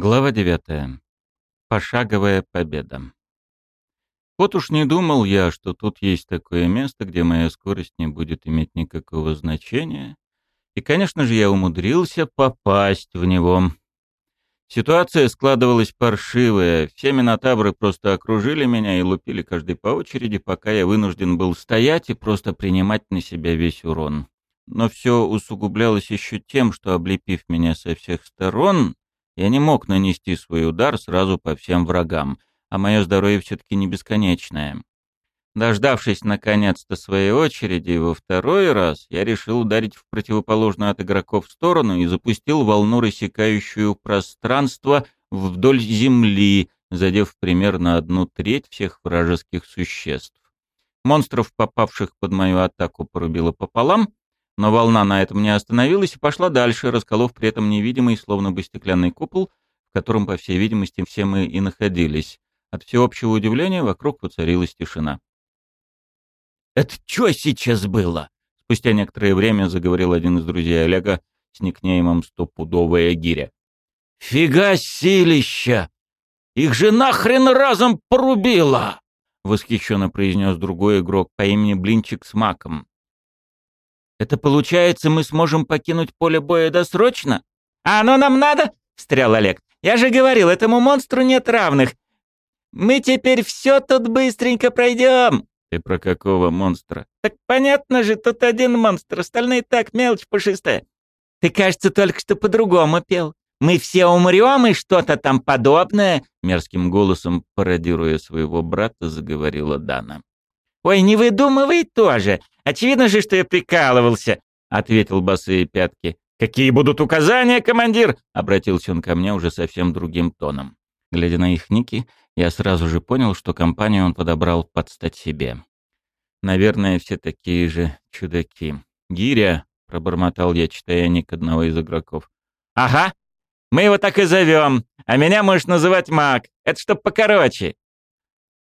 Глава 9. Пошаговая победа. Вот уж не думал я, что тут есть такое место, где моя скорость не будет иметь никакого значения. И, конечно же, я умудрился попасть в него. Ситуация складывалась паршивая. Все минотавры просто окружили меня и лупили каждый по очереди, пока я вынужден был стоять и просто принимать на себя весь урон. Но все усугублялось еще тем, что, облепив меня со всех сторон, я не мог нанести свой удар сразу по всем врагам, а мое здоровье все-таки не бесконечное. Дождавшись наконец-то своей очереди во второй раз, я решил ударить в противоположную от игроков сторону и запустил волну, рассекающую пространство вдоль земли, задев примерно одну треть всех вражеских существ. Монстров, попавших под мою атаку, порубило пополам, но волна на этом не остановилась и пошла дальше, расколов при этом невидимый, словно бы стеклянный купол, в котором, по всей видимости, все мы и находились. От всеобщего удивления вокруг воцарилась тишина. «Это что сейчас было?» Спустя некоторое время заговорил один из друзей Олега с никнеймом «Стопудовая гиря». «Фига силища! Их же нахрен разом порубило!» Восхищенно произнес другой игрок по имени Блинчик с маком. Это получается, мы сможем покинуть поле боя досрочно? А оно нам надо? Встрял Олег. Я же говорил, этому монстру нет равных. Мы теперь все тут быстренько пройдем. Ты про какого монстра? Так понятно же, тут один монстр, остальные так, мелочь пушистая. Ты, кажется, только что по-другому пел. Мы все умрем и что-то там подобное, мерзким голосом, пародируя своего брата, заговорила Дана. «Ой, не выдумывай тоже. Очевидно же, что я прикалывался», — ответил босые пятки. «Какие будут указания, командир?» — обратился он ко мне уже совсем другим тоном. Глядя на их ники, я сразу же понял, что компанию он подобрал под стать себе. Наверное, все такие же чудаки. «Гиря», — пробормотал я, читая ник одного из игроков. «Ага, мы его так и зовем, а меня можешь называть Мак. Это чтоб покороче».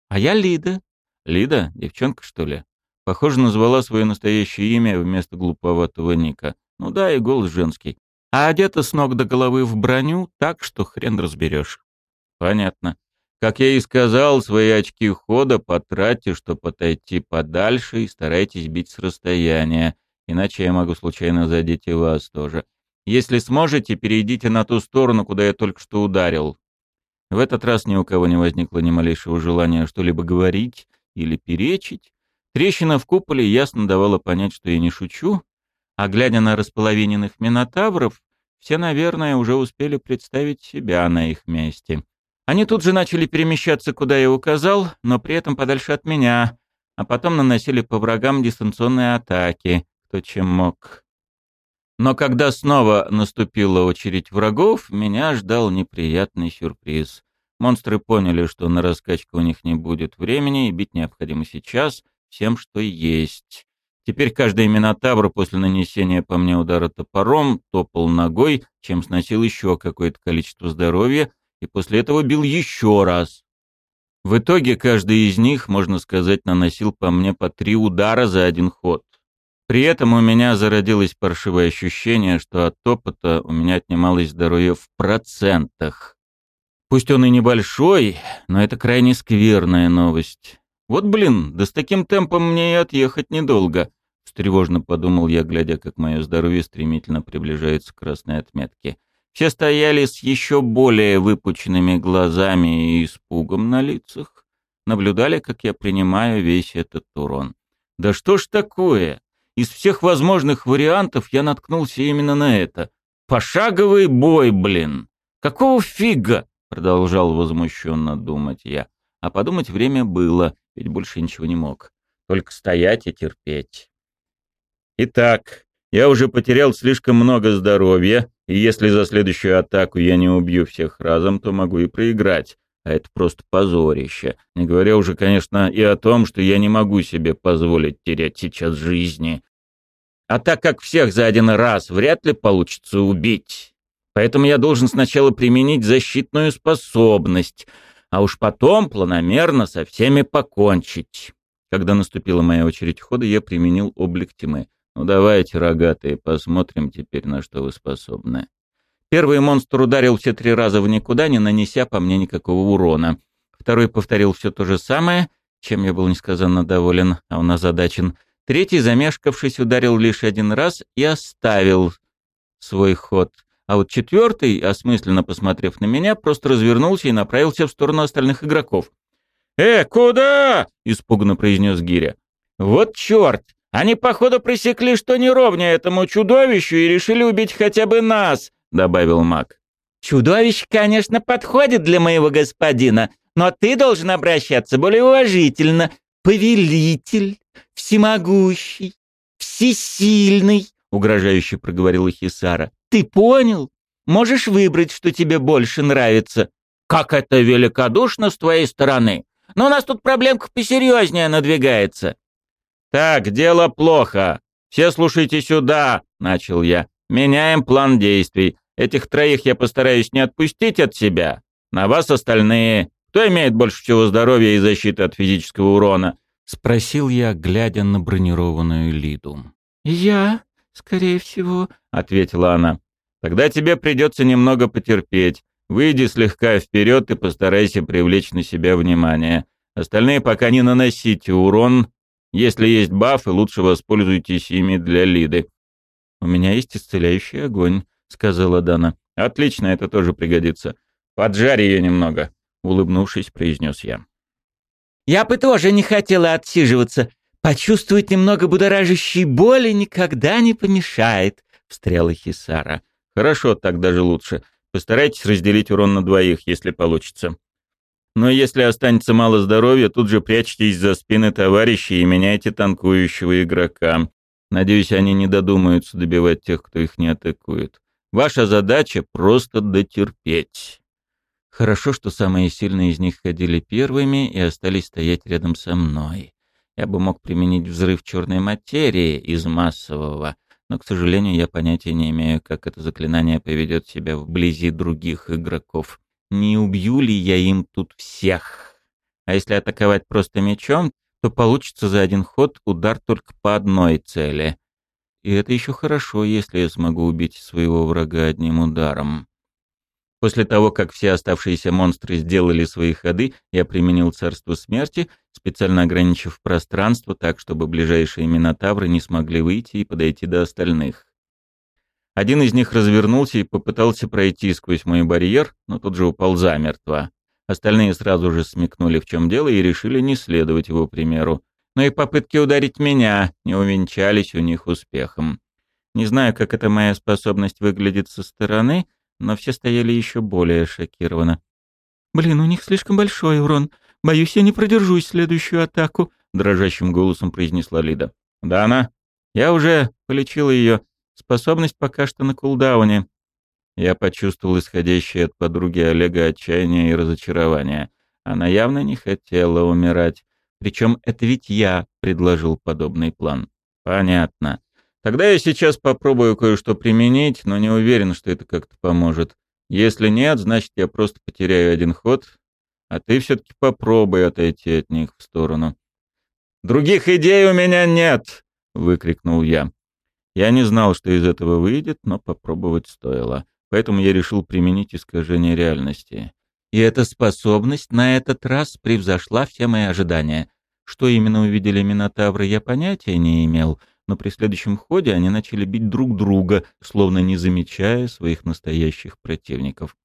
«А я Лида», Лида? Девчонка, что ли? Похоже, назвала свое настоящее имя вместо глуповатого ника. Ну да, и голос женский. А одета с ног до головы в броню, так что хрен разберешь. Понятно. Как я и сказал, свои очки хода потратьте, чтобы отойти подальше, и старайтесь бить с расстояния, иначе я могу случайно задеть и вас тоже. Если сможете, перейдите на ту сторону, куда я только что ударил. В этот раз ни у кого не возникло ни малейшего желания что-либо говорить, или перечить. Трещина в куполе ясно давала понять, что я не шучу, а глядя на располовиненных минотавров, все, наверное, уже успели представить себя на их месте. Они тут же начали перемещаться, куда я указал, но при этом подальше от меня, а потом наносили по врагам дистанционные атаки, кто чем мог. Но когда снова наступила очередь врагов, меня ждал неприятный сюрприз. Монстры поняли, что на раскачку у них не будет времени, и бить необходимо сейчас всем, что есть. Теперь каждый минотавр после нанесения по мне удара топором топал ногой, чем сносил еще какое-то количество здоровья, и после этого бил еще раз. В итоге каждый из них, можно сказать, наносил по мне по три удара за один ход. При этом у меня зародилось паршивое ощущение, что от опыта у меня отнималось здоровье в процентах. Пусть он и небольшой, но это крайне скверная новость. Вот блин, да с таким темпом мне и отъехать недолго. Встревожно подумал я, глядя, как мое здоровье стремительно приближается к красной отметке. Все стояли с еще более выпученными глазами и испугом на лицах. Наблюдали, как я принимаю весь этот урон. Да что ж такое? Из всех возможных вариантов я наткнулся именно на это. Пошаговый бой, блин. Какого фига? Продолжал возмущенно думать я. А подумать время было, ведь больше ничего не мог. Только стоять и терпеть. Итак, я уже потерял слишком много здоровья, и если за следующую атаку я не убью всех разом, то могу и проиграть. А это просто позорище. Не говоря уже, конечно, и о том, что я не могу себе позволить терять сейчас жизни. А так как всех за один раз вряд ли получится убить, Поэтому я должен сначала применить защитную способность, а уж потом планомерно со всеми покончить. Когда наступила моя очередь хода, я применил облик тьмы. Ну давайте, рогатые, посмотрим теперь, на что вы способны. Первый монстр ударил все три раза в никуда, не нанеся по мне никакого урона. Второй повторил все то же самое, чем я был несказанно доволен, а он озадачен. Третий, замешкавшись, ударил лишь один раз и оставил свой ход. А вот четвертый, осмысленно посмотрев на меня, просто развернулся и направился в сторону остальных игроков. «Э, куда?» — испуганно произнес Гиря. «Вот черт! Они, походу, пресекли, что не ровня этому чудовищу и решили убить хотя бы нас!» — добавил маг. «Чудовище, конечно, подходит для моего господина, но ты должен обращаться более уважительно. Повелитель, всемогущий, всесильный!» — угрожающе проговорила Хисара. «Ты понял? Можешь выбрать, что тебе больше нравится». «Как это великодушно с твоей стороны! Но у нас тут проблемка посерьезнее надвигается». «Так, дело плохо. Все слушайте сюда», — начал я. «Меняем план действий. Этих троих я постараюсь не отпустить от себя. На вас остальные. Кто имеет больше всего здоровья и защиты от физического урона?» — спросил я, глядя на бронированную Лиду. «Я, скорее всего», — ответила она. «Тогда тебе придется немного потерпеть. Выйди слегка вперед и постарайся привлечь на себя внимание. Остальные пока не наносите урон. Если есть бафы, лучше воспользуйтесь ими для Лиды. «У меня есть исцеляющий огонь», — сказала Дана. «Отлично, это тоже пригодится. Поджарь ее немного», — улыбнувшись, произнес я. «Я бы тоже не хотела отсиживаться. Почувствовать немного будоражащей боли никогда не помешает», — встряла Хисара. «Хорошо, так даже лучше. Постарайтесь разделить урон на двоих, если получится. Но если останется мало здоровья, тут же прячьтесь за спины товарищей и меняйте танкующего игрока. Надеюсь, они не додумаются добивать тех, кто их не атакует. Ваша задача — просто дотерпеть. Хорошо, что самые сильные из них ходили первыми и остались стоять рядом со мной. Я бы мог применить взрыв черной материи из массового, но, к сожалению, я понятия не имею, как это заклинание поведет себя вблизи других игроков. Не убью ли я им тут всех? А если атаковать просто мечом, то получится за один ход удар только по одной цели. И это еще хорошо, если я смогу убить своего врага одним ударом. После того, как все оставшиеся монстры сделали свои ходы, я применил царство смерти, специально ограничив пространство так, чтобы ближайшие минотавры не смогли выйти и подойти до остальных. Один из них развернулся и попытался пройти сквозь мой барьер, но тут же упал замертво. Остальные сразу же смекнули, в чем дело, и решили не следовать его примеру. Но и попытки ударить меня не увенчались у них успехом. Не знаю, как эта моя способность выглядит со стороны, но все стояли еще более шокированно. «Блин, у них слишком большой урон. Боюсь, я не продержусь следующую атаку», — дрожащим голосом произнесла Лида. «Да она. Я уже полечила ее. Способность пока что на кулдауне. Я почувствовал исходящее от подруги Олега отчаяние и разочарование. Она явно не хотела умирать. Причем это ведь я предложил подобный план. Понятно. Тогда я сейчас попробую кое-что применить, но не уверен, что это как-то поможет. Если нет, значит, я просто потеряю один ход, а ты все-таки попробуй отойти от них в сторону. «Других идей у меня нет!» — выкрикнул я. Я не знал, что из этого выйдет, но попробовать стоило. Поэтому я решил применить искажение реальности. И эта способность на этот раз превзошла все мои ожидания. Что именно увидели Минотавры, я понятия не имел, но при следующем ходе они начали бить друг друга, словно не замечая своих настоящих противников.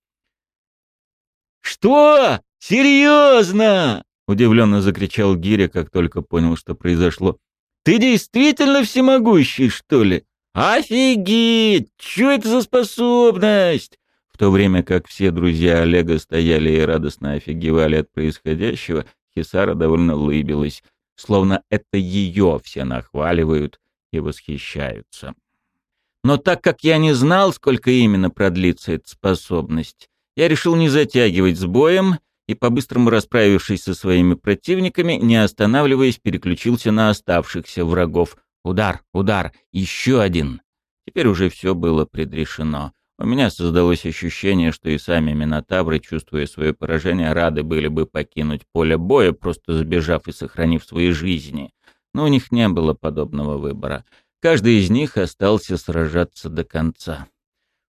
«Что? Серьезно?» — удивленно закричал Гиря, как только понял, что произошло. Ты действительно всемогущий, что ли? Офигеть! Что это за способность? В то время как все друзья Олега стояли и радостно офигевали от происходящего, Хисара довольно улыбилась, словно это ее все нахваливают и восхищаются. Но так как я не знал, сколько именно продлится эта способность, я решил не затягивать с боем и, по-быстрому расправившись со своими противниками, не останавливаясь, переключился на оставшихся врагов. Удар, удар, еще один. Теперь уже все было предрешено. У меня создалось ощущение, что и сами Минотавры, чувствуя свое поражение, рады были бы покинуть поле боя, просто сбежав и сохранив свои жизни. Но у них не было подобного выбора. Каждый из них остался сражаться до конца.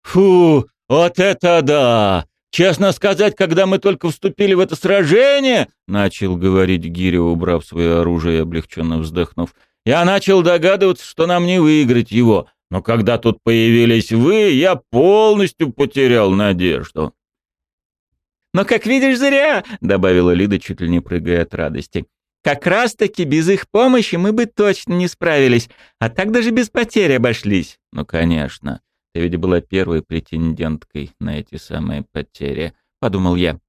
«Фу, Вот это да! Честно сказать, когда мы только вступили в это сражение, начал говорить Гиря, убрав свое оружие и облегченно вздохнув, я начал догадываться, что нам не выиграть его. Но когда тут появились вы, я полностью потерял надежду. «Но, как видишь, зря!» — добавила Лида, чуть ли не прыгая от радости. «Как раз-таки без их помощи мы бы точно не справились, а так даже без потерь обошлись». «Ну, конечно. Ты ведь была первой претенденткой на эти самые потери», — подумал я.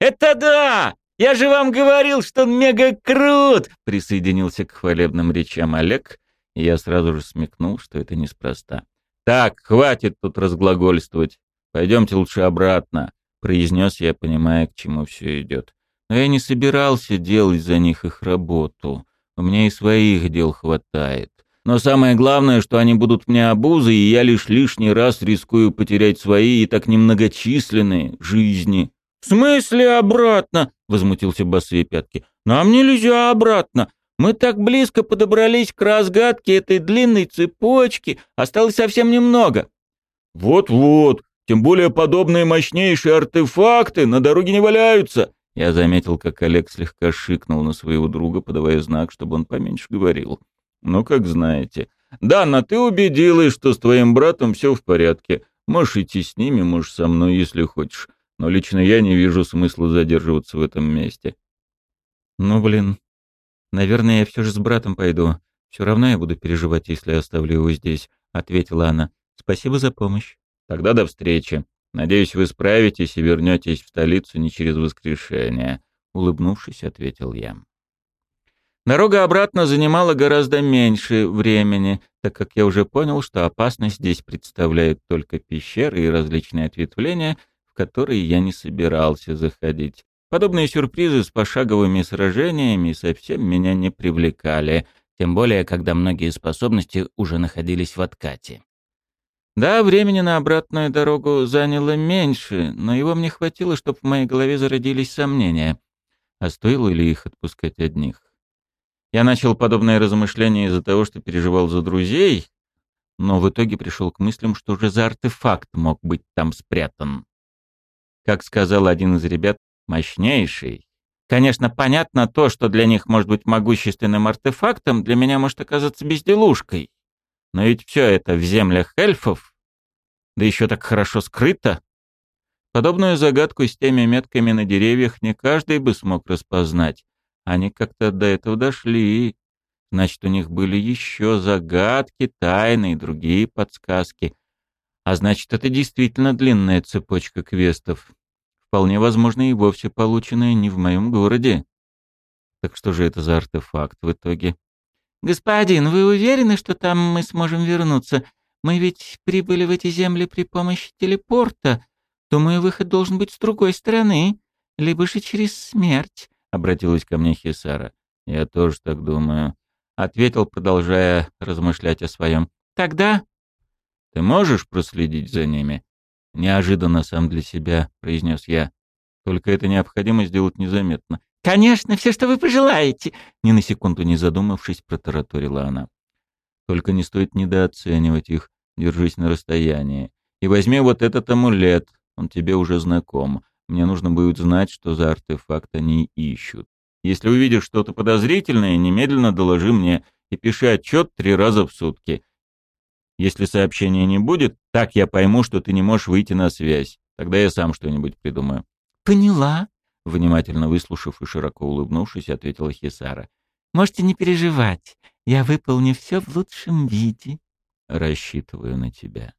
«Это да! Я же вам говорил, что он мега крут!» — присоединился к хвалебным речам Олег, и я сразу же смекнул, что это неспроста. «Так, хватит тут разглагольствовать. Пойдемте лучше обратно произнес я, понимая, к чему все идет. Но я не собирался делать за них их работу. У меня и своих дел хватает. Но самое главное, что они будут мне обузой, и я лишь лишний раз рискую потерять свои и так немногочисленные жизни. «В смысле обратно?» — возмутился Босые Пятки. «Нам нельзя обратно. Мы так близко подобрались к разгадке этой длинной цепочки. Осталось совсем немного». «Вот-вот. Тем более подобные мощнейшие артефакты на дороге не валяются. Я заметил, как Олег слегка шикнул на своего друга, подавая знак, чтобы он поменьше говорил. Ну, как знаете. Дана, ты убедилась, что с твоим братом все в порядке. Можешь идти с ними, можешь со мной, если хочешь. Но лично я не вижу смысла задерживаться в этом месте. Ну, блин. Наверное, я все же с братом пойду. Все равно я буду переживать, если оставлю его здесь, ответила она. Спасибо за помощь. Тогда до встречи. Надеюсь, вы справитесь и вернетесь в столицу не через воскрешение», — улыбнувшись, ответил я. Дорога обратно занимала гораздо меньше времени, так как я уже понял, что опасность здесь представляет только пещеры и различные ответвления, в которые я не собирался заходить. Подобные сюрпризы с пошаговыми сражениями совсем меня не привлекали, тем более, когда многие способности уже находились в откате. Да, времени на обратную дорогу заняло меньше, но его мне хватило, чтобы в моей голове зародились сомнения. А стоило ли их отпускать одних? Я начал подобное размышление из-за того, что переживал за друзей, но в итоге пришел к мыслям, что же за артефакт мог быть там спрятан. Как сказал один из ребят, мощнейший. Конечно, понятно то, что для них может быть могущественным артефактом, для меня может оказаться безделушкой. Но ведь все это в землях эльфов, да еще так хорошо скрыто. Подобную загадку с теми метками на деревьях не каждый бы смог распознать. Они как-то до этого дошли. Значит, у них были еще загадки, тайны и другие подсказки. А значит, это действительно длинная цепочка квестов. Вполне возможно, и вовсе полученная не в моем городе. Так что же это за артефакт в итоге? «Господин, вы уверены, что там мы сможем вернуться? Мы ведь прибыли в эти земли при помощи телепорта. Думаю, выход должен быть с другой стороны, либо же через смерть», — обратилась ко мне Хисара. «Я тоже так думаю», — ответил, продолжая размышлять о своем. «Тогда...» «Ты можешь проследить за ними?» «Неожиданно сам для себя», — произнес я. «Только это необходимо сделать незаметно. «Конечно, все, что вы пожелаете!» Ни на секунду не задумавшись, протараторила она. «Только не стоит недооценивать их, держись на расстоянии. И возьми вот этот амулет, он тебе уже знаком. Мне нужно будет знать, что за артефакт они ищут. Если увидишь что-то подозрительное, немедленно доложи мне и пиши отчет три раза в сутки. Если сообщения не будет, так я пойму, что ты не можешь выйти на связь. Тогда я сам что-нибудь придумаю». «Поняла», Внимательно выслушав и широко улыбнувшись, ответила Хисара. «Можете не переживать. Я выполню все в лучшем виде». «Рассчитываю на тебя».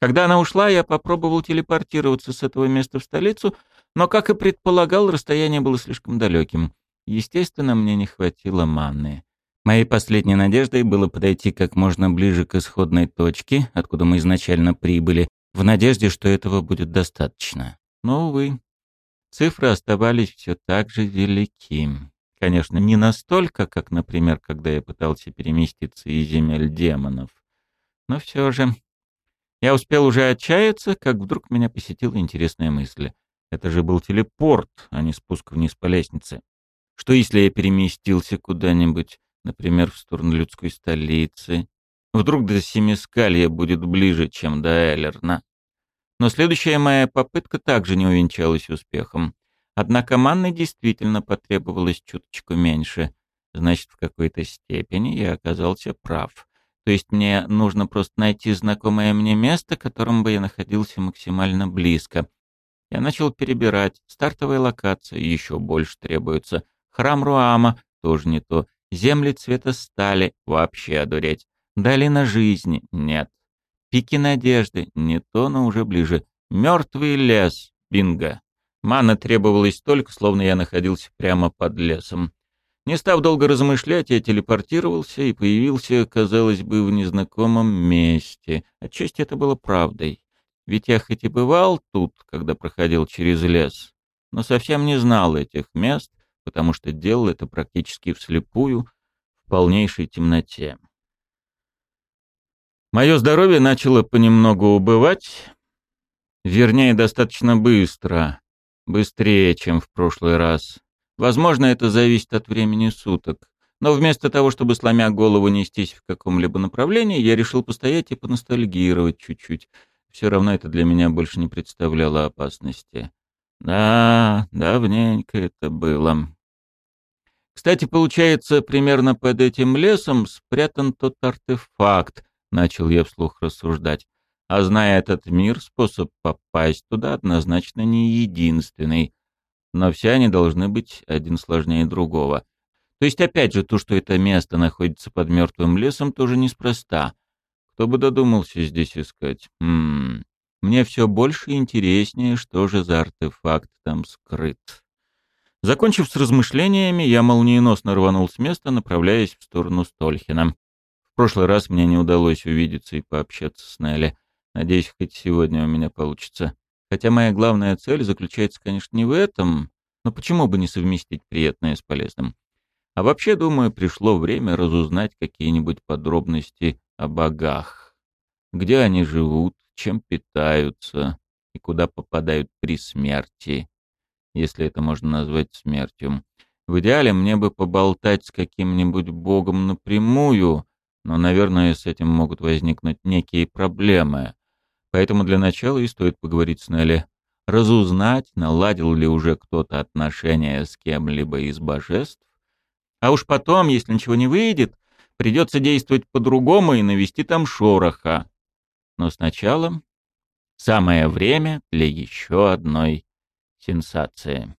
Когда она ушла, я попробовал телепортироваться с этого места в столицу, но, как и предполагал, расстояние было слишком далеким. Естественно, мне не хватило манны. Моей последней надеждой было подойти как можно ближе к исходной точке, откуда мы изначально прибыли, в надежде, что этого будет достаточно. Но, увы, Цифры оставались все так же велики. Конечно, не настолько, как, например, когда я пытался переместиться из земель демонов. Но все же... Я успел уже отчаяться, как вдруг меня посетила интересная мысль. Это же был телепорт, а не спуск вниз по лестнице. Что если я переместился куда-нибудь, например, в сторону людской столицы? Вдруг до Семискалья будет ближе, чем до Эллерна? Но следующая моя попытка также не увенчалась успехом. Однако манны действительно потребовалось чуточку меньше. Значит, в какой-то степени я оказался прав. То есть мне нужно просто найти знакомое мне место, к которому бы я находился максимально близко. Я начал перебирать. Стартовая локация еще больше требуется. Храм Руама тоже не то. Земли цвета стали вообще одуреть. Долина жизни нет. Пики надежды не то, но уже ближе. Мертвый лес. Бинго. Мана требовалась только, словно я находился прямо под лесом. Не став долго размышлять, я телепортировался и появился, казалось бы, в незнакомом месте. Отчасти это было правдой. Ведь я хоть и бывал тут, когда проходил через лес, но совсем не знал этих мест, потому что делал это практически вслепую, в полнейшей темноте. Мое здоровье начало понемногу убывать, вернее, достаточно быстро, быстрее, чем в прошлый раз. Возможно, это зависит от времени суток. Но вместо того, чтобы сломя голову нестись в каком-либо направлении, я решил постоять и поностальгировать чуть-чуть. Все равно это для меня больше не представляло опасности. Да, давненько это было. Кстати, получается, примерно под этим лесом спрятан тот артефакт, начал я вслух рассуждать. А зная этот мир, способ попасть туда однозначно не единственный но все они должны быть один сложнее другого. То есть, опять же, то, что это место находится под мертвым лесом, тоже неспроста. Кто бы додумался здесь искать? Хм, мне все больше интереснее, что же за артефакт там скрыт. Закончив с размышлениями, я молниеносно рванул с места, направляясь в сторону Стольхина. В прошлый раз мне не удалось увидеться и пообщаться с Нелли. Надеюсь, хоть сегодня у меня получится. Хотя моя главная цель заключается, конечно, не в этом, но почему бы не совместить приятное с полезным? А вообще, думаю, пришло время разузнать какие-нибудь подробности о богах. Где они живут, чем питаются и куда попадают при смерти, если это можно назвать смертью. В идеале мне бы поболтать с каким-нибудь богом напрямую, но, наверное, с этим могут возникнуть некие проблемы. Поэтому для начала и стоит поговорить с Нелли. Разузнать, наладил ли уже кто-то отношения с кем-либо из божеств. А уж потом, если ничего не выйдет, придется действовать по-другому и навести там шороха. Но сначала самое время для еще одной сенсации.